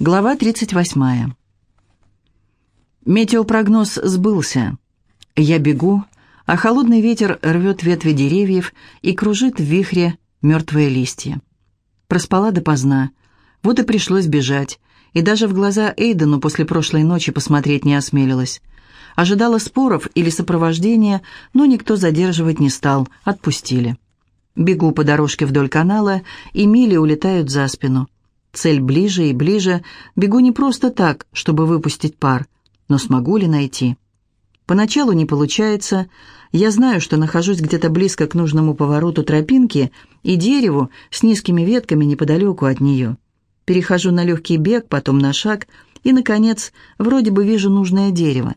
Глава 38. Метеопрогноз сбылся. Я бегу, а холодный ветер рвет ветви деревьев и кружит в вихре мертвые листья. Проспала допоздна, вот и пришлось бежать, и даже в глаза Эйдену после прошлой ночи посмотреть не осмелилась. Ожидала споров или сопровождения, но никто задерживать не стал, отпустили. Бегу по дорожке вдоль канала, и мили улетают за спину. Цель ближе и ближе. Бегу не просто так, чтобы выпустить пар, но смогу ли найти? Поначалу не получается. Я знаю, что нахожусь где-то близко к нужному повороту тропинки и дереву с низкими ветками неподалеку от нее. Перехожу на легкий бег, потом на шаг, и, наконец, вроде бы вижу нужное дерево.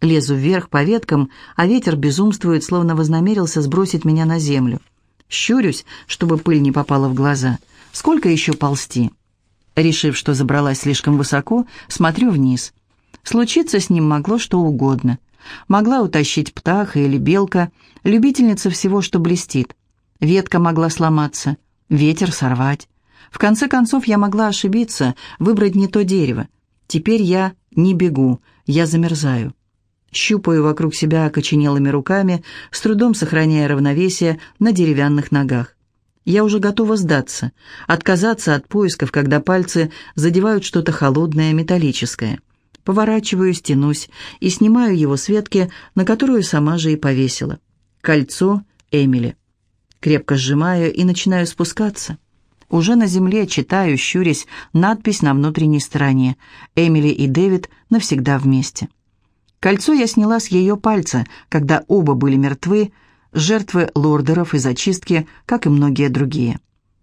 Лезу вверх по веткам, а ветер безумствует, словно вознамерился сбросить меня на землю. Щурюсь, чтобы пыль не попала в глаза. Сколько еще ползти? Решив, что забралась слишком высоко, смотрю вниз. Случиться с ним могло что угодно. Могла утащить птаха или белка, любительница всего, что блестит. Ветка могла сломаться, ветер сорвать. В конце концов, я могла ошибиться, выбрать не то дерево. Теперь я не бегу, я замерзаю. Щупаю вокруг себя окоченелыми руками, с трудом сохраняя равновесие на деревянных ногах. Я уже готова сдаться, отказаться от поисков, когда пальцы задевают что-то холодное, металлическое. Поворачиваюсь, тянусь и снимаю его с ветки, на которую сама же и повесила. Кольцо Эмили. Крепко сжимаю и начинаю спускаться. Уже на земле читаю, щурясь, надпись на внутренней стороне. Эмили и Дэвид навсегда вместе. Кольцо я сняла с ее пальца, когда оба были мертвы, жертвы лордеров и зачистки, как и многие другие.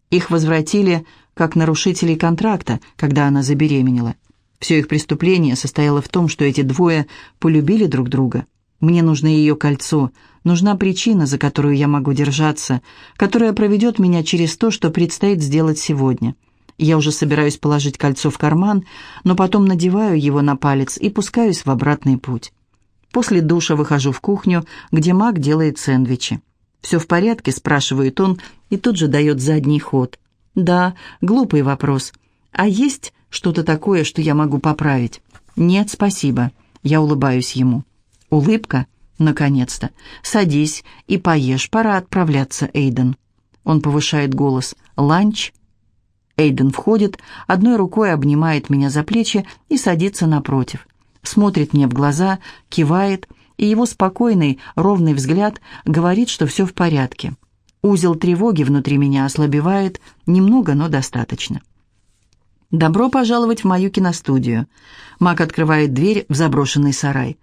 Их возвратили как нарушителей контракта, когда она забеременела. Все их преступление состояло в том, что эти двое полюбили друг друга. Мне нужно ее кольцо, нужна причина, за которую я могу держаться, которая проведет меня через то, что предстоит сделать сегодня. Я уже собираюсь положить кольцо в карман, но потом надеваю его на палец и пускаюсь в обратный путь. После душа выхожу в кухню, где маг делает сэндвичи. «Все в порядке?» – спрашивает он и тут же дает задний ход. «Да, глупый вопрос. А есть что-то такое, что я могу поправить?» «Нет, спасибо». Я улыбаюсь ему. «Улыбка? Наконец-то. Садись и поешь, пора отправляться, Эйден». Он повышает голос. «Ланч?» Эйден входит, одной рукой обнимает меня за плечи и садится напротив. Смотрит мне в глаза, кивает, и его спокойный, ровный взгляд говорит, что все в порядке. Узел тревоги внутри меня ослабевает, немного, но достаточно. «Добро пожаловать в мою киностудию». Мак открывает дверь в заброшенный сарай.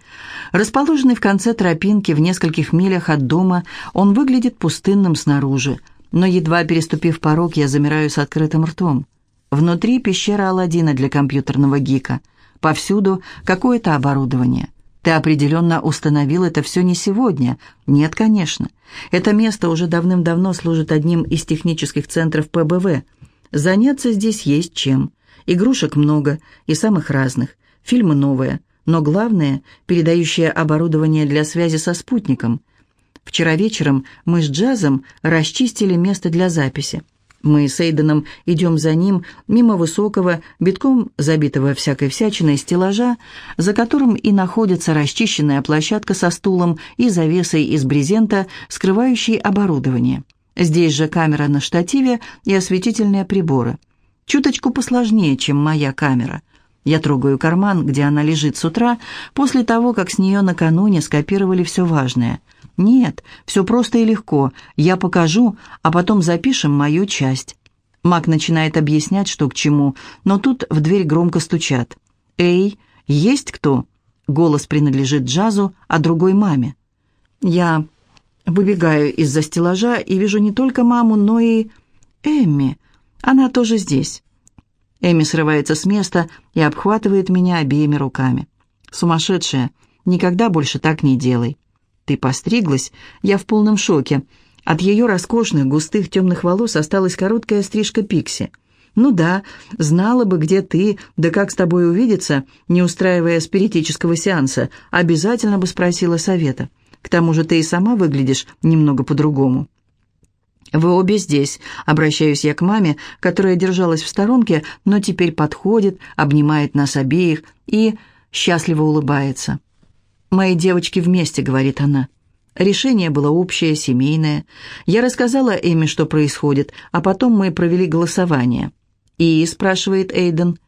Расположенный в конце тропинки в нескольких милях от дома, он выглядит пустынным снаружи – но едва переступив порог, я замираю с открытым ртом. Внутри пещера Аладдина для компьютерного гика. Повсюду какое-то оборудование. Ты определенно установил это все не сегодня. Нет, конечно. Это место уже давным-давно служит одним из технических центров ПБВ. Заняться здесь есть чем. Игрушек много и самых разных. Фильмы новые. Но главное, передающее оборудование для связи со спутником – Вчера вечером мы с Джазом расчистили место для записи. Мы с Эйденом идем за ним мимо высокого, битком забитого всякой всячиной стеллажа, за которым и находится расчищенная площадка со стулом и завесой из брезента, скрывающей оборудование. Здесь же камера на штативе и осветительные приборы. Чуточку посложнее, чем моя камера. Я трогаю карман, где она лежит с утра, после того, как с нее накануне скопировали все важное – «Нет, все просто и легко. Я покажу, а потом запишем мою часть». Мак начинает объяснять, что к чему, но тут в дверь громко стучат. «Эй, есть кто?» Голос принадлежит Джазу, а другой маме. Я выбегаю из-за стеллажа и вижу не только маму, но и... Эмми. Она тоже здесь. Эми срывается с места и обхватывает меня обеими руками. «Сумасшедшая, никогда больше так не делай». «Ты постриглась?» Я в полном шоке. От ее роскошных, густых, темных волос осталась короткая стрижка Пикси. «Ну да, знала бы, где ты, да как с тобой увидеться, не устраивая спиритического сеанса, обязательно бы спросила совета. К тому же ты и сама выглядишь немного по-другому». «Вы обе здесь», — обращаюсь я к маме, которая держалась в сторонке, но теперь подходит, обнимает нас обеих и счастливо улыбается. «Мои девочки вместе», — говорит она. Решение было общее, семейное. Я рассказала Эми, что происходит, а потом мы провели голосование. «И?» — спрашивает Эйден.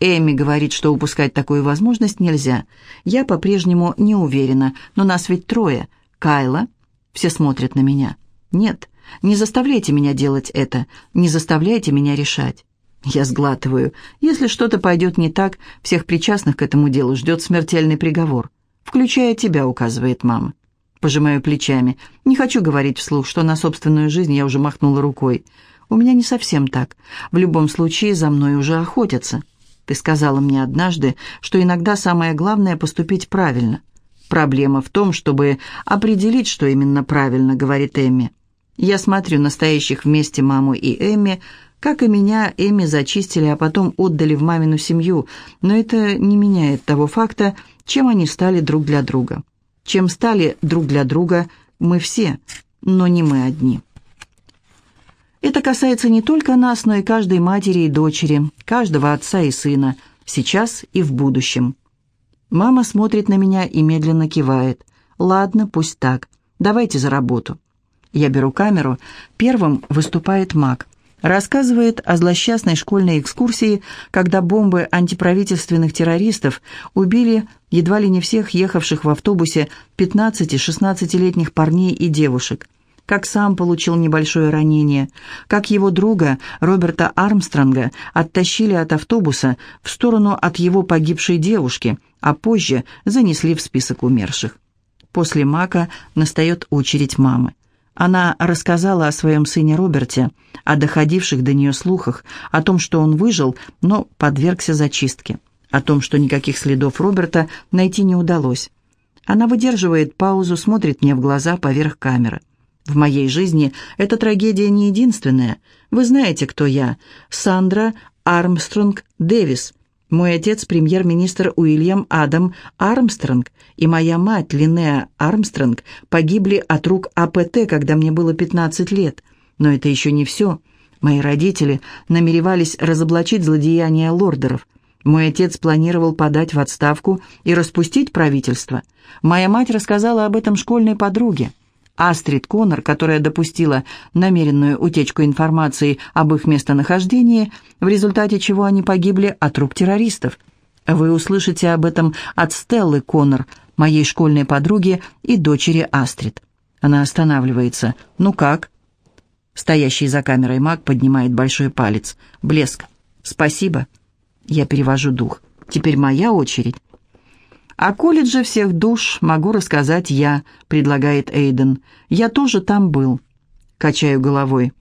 Эми говорит, что упускать такую возможность нельзя. Я по-прежнему не уверена, но нас ведь трое. Кайла? Все смотрят на меня. Нет, не заставляйте меня делать это, не заставляйте меня решать. Я сглатываю. Если что-то пойдет не так, всех причастных к этому делу ждет смертельный приговор. Включая тебя, указывает мама. Пожимаю плечами. Не хочу говорить вслух, что на собственную жизнь я уже махнула рукой. У меня не совсем так. В любом случае за мной уже охотятся. Ты сказала мне однажды, что иногда самое главное поступить правильно. Проблема в том, чтобы определить, что именно правильно, говорит Эмми. Я смотрю на стоящих вместе маму и Эмми, как и меня, Эми зачистили, а потом отдали в мамину семью, но это не меняет того факта, чем они стали друг для друга. Чем стали друг для друга мы все, но не мы одни. Это касается не только нас, но и каждой матери и дочери, каждого отца и сына, сейчас и в будущем. Мама смотрит на меня и медленно кивает. «Ладно, пусть так. Давайте за работу». Я беру камеру. Первым выступает маг. Рассказывает о злосчастной школьной экскурсии, когда бомбы антиправительственных террористов убили едва ли не всех ехавших в автобусе 15-16-летних парней и девушек. Как сам получил небольшое ранение, как его друга Роберта Армстронга оттащили от автобуса в сторону от его погибшей девушки, а позже занесли в список умерших. После Мака настает очередь мамы. Она рассказала о своем сыне Роберте, о доходивших до нее слухах, о том, что он выжил, но подвергся зачистке, о том, что никаких следов Роберта найти не удалось. Она выдерживает паузу, смотрит мне в глаза поверх камеры. В моей жизни эта трагедия не единственная. Вы знаете, кто я. Сандра Армстронг Дэвис, мой отец – премьер-министр Уильям Адам Армстронг, и моя мать Линнеа Армстронг погибли от рук АПТ, когда мне было 15 лет. Но это еще не все. Мои родители намеревались разоблачить злодеяния лордеров. Мой отец планировал подать в отставку и распустить правительство. Моя мать рассказала об этом школьной подруге. Астрид Коннор, которая допустила намеренную утечку информации об их местонахождении, в результате чего они погибли от рук террористов. Вы услышите об этом от Стеллы Коннор, моей школьной подруги и дочери Астрид. Она останавливается. «Ну как?» Стоящий за камерой маг поднимает большой палец. Блеск. «Спасибо». Я перевожу дух. «Теперь моя очередь». «О колледже всех душ могу рассказать я», — предлагает Эйден. «Я тоже там был». Качаю головой.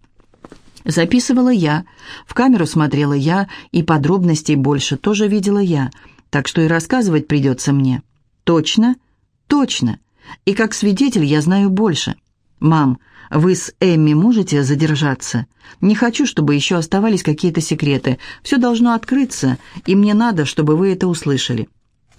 Записывала я, в камеру смотрела я, и подробностей больше тоже видела я, так что и рассказывать придется мне. Точно? Точно. И как свидетель я знаю больше. Мам, вы с Эмми можете задержаться? Не хочу, чтобы еще оставались какие-то секреты. Все должно открыться, и мне надо, чтобы вы это услышали.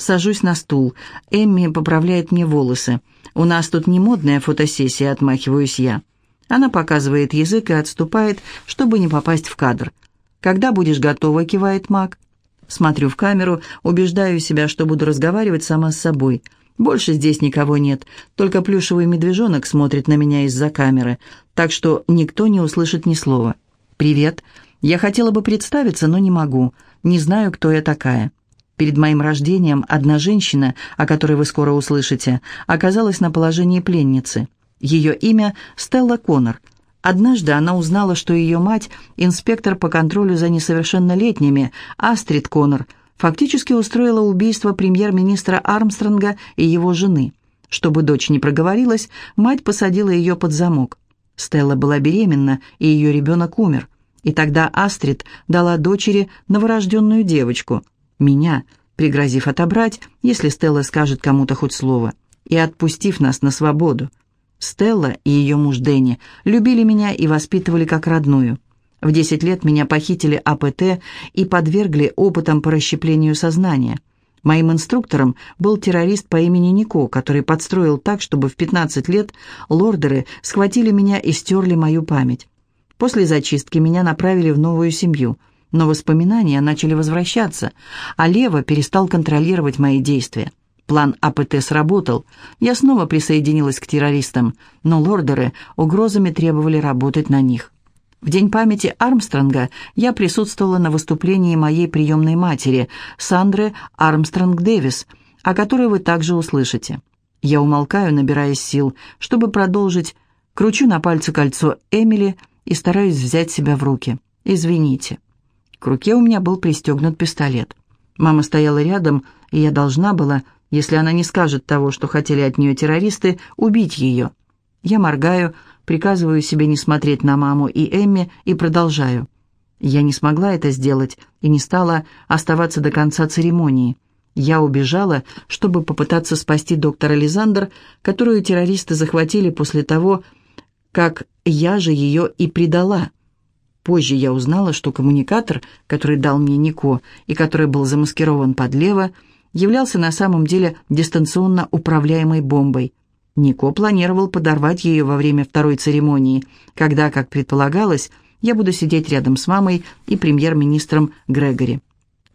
Сажусь на стул. Эмми поправляет мне волосы. «У нас тут не модная фотосессия», — отмахиваюсь я. Она показывает язык и отступает, чтобы не попасть в кадр. «Когда будешь готова?» — кивает Мак. Смотрю в камеру, убеждаю себя, что буду разговаривать сама с собой. Больше здесь никого нет, только плюшевый медвежонок смотрит на меня из-за камеры, так что никто не услышит ни слова. «Привет. Я хотела бы представиться, но не могу. Не знаю, кто я такая». Перед моим рождением одна женщина, о которой вы скоро услышите, оказалась на положении пленницы. Ее имя Стелла Коннор. Однажды она узнала, что ее мать, инспектор по контролю за несовершеннолетними, Астрид Коннор, фактически устроила убийство премьер-министра Армстронга и его жены. Чтобы дочь не проговорилась, мать посадила ее под замок. Стелла была беременна, и ее ребенок умер. И тогда Астрид дала дочери новорожденную девочку – меня, пригрозив отобрать, если Стелла скажет кому-то хоть слово, и отпустив нас на свободу. Стелла и ее муж Дэнни любили меня и воспитывали как родную. В десять лет меня похитили АПТ и подвергли опытам по расщеплению сознания. Моим инструктором был террорист по имени Нико, который подстроил так, чтобы в 15 лет лордеры схватили меня и стерли мою память. После зачистки меня направили в новую семью, но воспоминания начали возвращаться, а Лева перестал контролировать мои действия. План АПТ сработал. Я снова присоединилась к террористам, но лордеры угрозами требовали работать на них. В день памяти Армстронга я присутствовала на выступлении моей приемной матери, Сандры Армстронг Дэвис, о которой вы также услышите. Я умолкаю, набираясь сил, чтобы продолжить, кручу на пальце кольцо Эмили и стараюсь взять себя в руки. Извините. К руке у меня был пристегнут пистолет. Мама стояла рядом, и я должна была, если она не скажет того, что хотели от нее террористы, убить ее. Я моргаю, приказываю себе не смотреть на маму и Эмми и продолжаю. Я не смогла это сделать и не стала оставаться до конца церемонии. Я убежала, чтобы попытаться спасти доктора Лизандр, которую террористы захватили после того, как я же ее и предала. Позже я узнала, что коммуникатор, который дал мне Нико и который был замаскирован под лево, являлся на самом деле дистанционно управляемой бомбой. Нико планировал подорвать ее во время второй церемонии, когда, как предполагалось, я буду сидеть рядом с мамой и премьер-министром Грегори.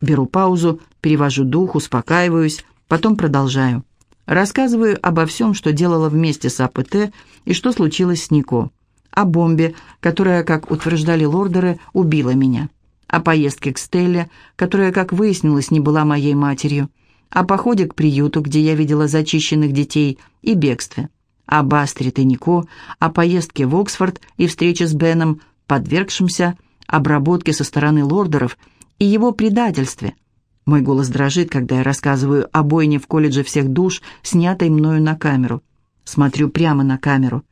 Беру паузу, перевожу дух, успокаиваюсь, потом продолжаю. Рассказываю обо всем, что делала вместе с АПТ и что случилось с Нико. О бомбе, которая, как утверждали лордеры, убила меня. О поездке к Стелле, которая, как выяснилось, не была моей матерью о походе к приюту, где я видела зачищенных детей, и бегстве, об Астрид и Нико, о поездке в Оксфорд и встрече с Беном, подвергшимся обработке со стороны лордеров, и его предательстве. Мой голос дрожит, когда я рассказываю о бойне в колледже всех душ, снятой мною на камеру. Смотрю прямо на камеру.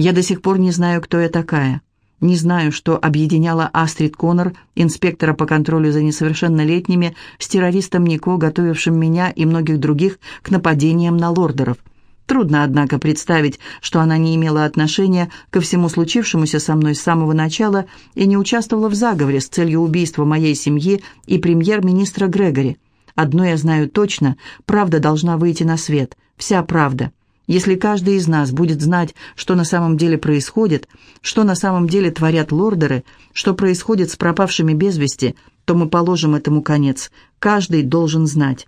Я до сих пор не знаю, кто я такая. Не знаю, что объединяло Астрид Коннор, инспектора по контролю за несовершеннолетними, с террористом Нико, готовившим меня и многих других к нападениям на лордеров. Трудно, однако, представить, что она не имела отношения ко всему случившемуся со мной с самого начала и не участвовала в заговоре с целью убийства моей семьи и премьер-министра Грегори. Одно я знаю точно, правда должна выйти на свет, вся правда. Если каждый из нас будет знать, что на самом деле происходит, что на самом деле творят лордеры, что происходит с пропавшими без вести, то мы положим этому конец. Каждый должен знать.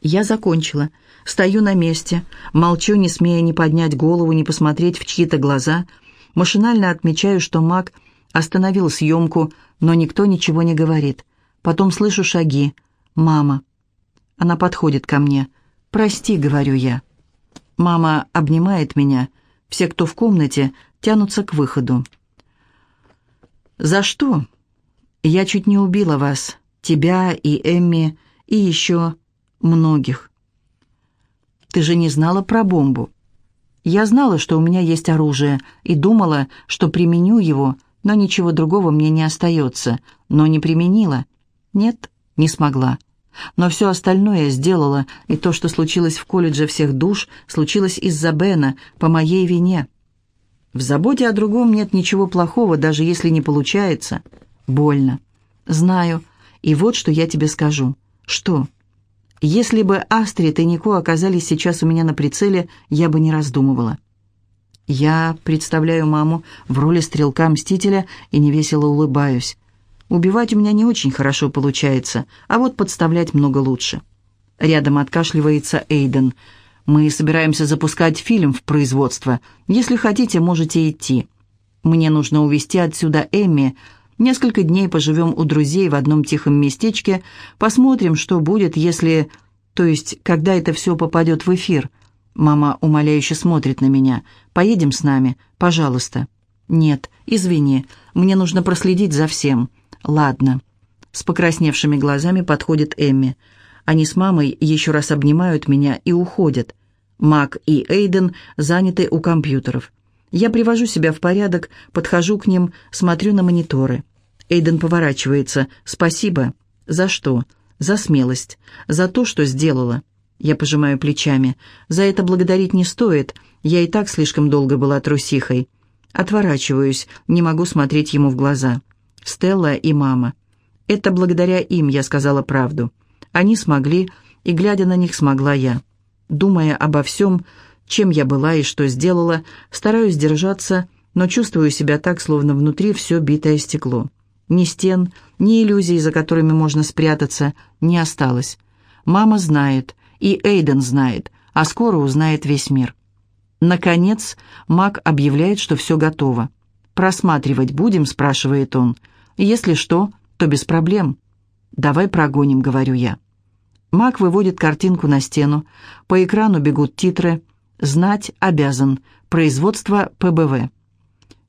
Я закончила. Стою на месте, молчу, не смея ни поднять голову, ни посмотреть в чьи-то глаза. Машинально отмечаю, что маг остановил съемку, но никто ничего не говорит. Потом слышу шаги. «Мама». Она подходит ко мне. «Прости», — говорю я. Мама обнимает меня. Все, кто в комнате, тянутся к выходу. «За что?» «Я чуть не убила вас, тебя и Эмми, и еще многих». «Ты же не знала про бомбу?» «Я знала, что у меня есть оружие, и думала, что применю его, но ничего другого мне не остается, но не применила. Нет, не смогла». Но все остальное сделала, и то, что случилось в колледже всех душ, случилось из-за Бена, по моей вине. В заботе о другом нет ничего плохого, даже если не получается. Больно. Знаю. И вот что я тебе скажу. Что? Если бы Астрид и Нико оказались сейчас у меня на прицеле, я бы не раздумывала. Я представляю маму в роли стрелка-мстителя и невесело улыбаюсь. Убивать у меня не очень хорошо получается, а вот подставлять много лучше. Рядом откашливается Эйден. Мы собираемся запускать фильм в производство. Если хотите, можете идти. Мне нужно увезти отсюда Эмми. Несколько дней поживем у друзей в одном тихом местечке. Посмотрим, что будет, если... То есть, когда это все попадет в эфир. Мама умоляюще смотрит на меня. «Поедем с нами? Пожалуйста». «Нет, извини. Мне нужно проследить за всем». «Ладно». С покрасневшими глазами подходит Эмми. Они с мамой еще раз обнимают меня и уходят. Мак и Эйден заняты у компьютеров. Я привожу себя в порядок, подхожу к ним, смотрю на мониторы. Эйден поворачивается. «Спасибо». «За что?» «За смелость. За то, что сделала». Я пожимаю плечами. «За это благодарить не стоит. Я и так слишком долго была трусихой». Отворачиваюсь, не могу смотреть ему в глаза. Стелла и мама. Это благодаря им я сказала правду. Они смогли, и, глядя на них, смогла я. Думая обо всем, чем я была и что сделала, стараюсь держаться, но чувствую себя так, словно внутри все битое стекло. Ни стен, ни иллюзий, за которыми можно спрятаться, не осталось. Мама знает, и Эйден знает, а скоро узнает весь мир. Наконец, Мак объявляет, что все готово. «Просматривать будем?» – спрашивает он. «Если что, то без проблем». «Давай прогоним», – говорю я. Мак выводит картинку на стену. По экрану бегут титры. «Знать обязан. Производство ПБВ».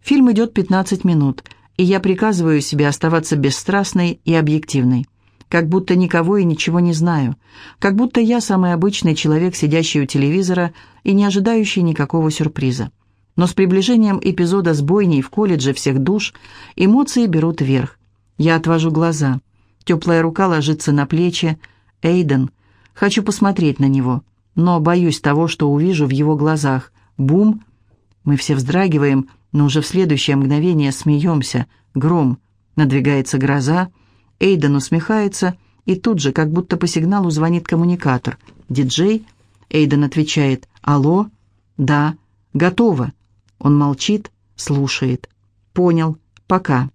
Фильм идет 15 минут, и я приказываю себе оставаться бесстрастной и объективной. Как будто никого и ничего не знаю. Как будто я самый обычный человек, сидящий у телевизора и не ожидающий никакого сюрприза. Но с приближением эпизода с бойней в колледже всех душ эмоции берут верх. Я отвожу глаза. Теплая рука ложится на плечи. Эйден. Хочу посмотреть на него, но боюсь того, что увижу в его глазах. Бум. Мы все вздрагиваем, но уже в следующее мгновение смеемся. Гром. Надвигается гроза. Эйден усмехается, и тут же, как будто по сигналу, звонит коммуникатор. «Диджей?» Эйден отвечает. «Алло?» «Да». «Готово». Он молчит, слушает. «Понял. Пока».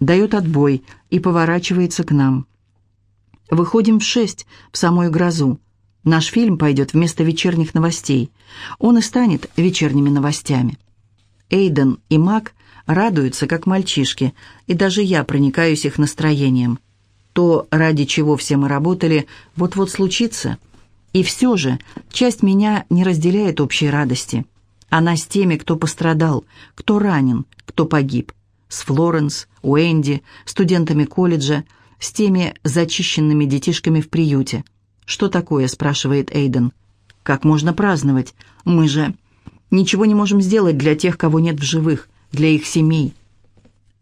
Дает отбой и поворачивается к нам. Выходим в шесть, в самую грозу. Наш фильм пойдет вместо вечерних новостей. Он и станет вечерними новостями. Эйден и Мак радуются, как мальчишки, и даже я проникаюсь их настроением. То, ради чего все мы работали, вот-вот случится. И все же часть меня не разделяет общей радости – она с теми, кто пострадал, кто ранен, кто погиб. С Флоренс, Уэнди, студентами колледжа, с теми зачищенными детишками в приюте. «Что такое?» – спрашивает Эйден. «Как можно праздновать? Мы же ничего не можем сделать для тех, кого нет в живых, для их семей».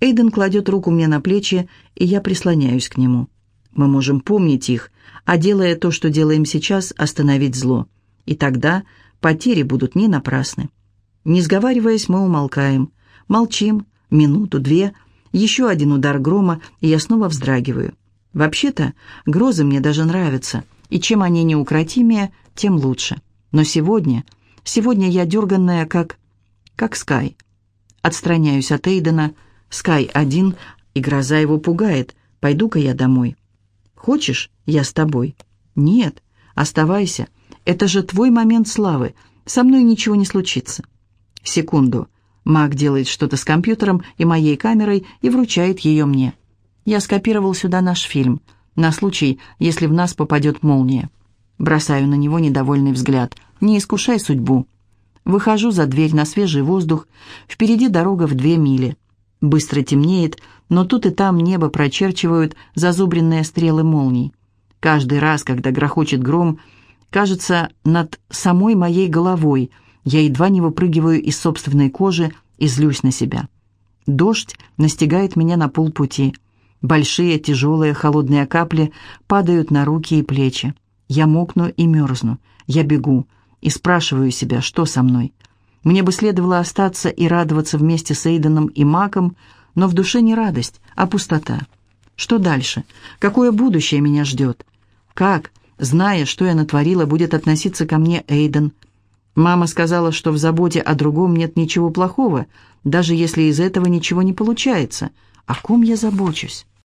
Эйден кладет руку мне на плечи, и я прислоняюсь к нему. Мы можем помнить их, а делая то, что делаем сейчас, остановить зло. И тогда потери будут не напрасны. Не сговариваясь, мы умолкаем. Молчим. Минуту, две. Еще один удар грома, и я снова вздрагиваю. Вообще-то, грозы мне даже нравятся, и чем они неукротимее, тем лучше. Но сегодня, сегодня я дерганная, как... как Скай. Отстраняюсь от Эйдена. Скай один, и гроза его пугает. Пойду-ка я домой. Хочешь, я с тобой? Нет, оставайся. Это же твой момент славы. Со мной ничего не случится. Секунду. Мак делает что-то с компьютером и моей камерой и вручает ее мне. Я скопировал сюда наш фильм, на случай, если в нас попадет молния. Бросаю на него недовольный взгляд. Не искушай судьбу. Выхожу за дверь на свежий воздух. Впереди дорога в две мили. Быстро темнеет, но тут и там небо прочерчивают зазубренные стрелы молний. Каждый раз, когда грохочет гром, кажется, над самой моей головой – я едва не выпрыгиваю из собственной кожи и злюсь на себя. Дождь настигает меня на полпути. Большие, тяжелые, холодные капли падают на руки и плечи. Я мокну и мерзну. Я бегу и спрашиваю себя, что со мной. Мне бы следовало остаться и радоваться вместе с Эйденом и Маком, но в душе не радость, а пустота. Что дальше? Какое будущее меня ждет? Как, зная, что я натворила, будет относиться ко мне Эйден? Мама сказала, что в заботе о другом нет ничего плохого, даже если из этого ничего не получается. О ком я забочусь?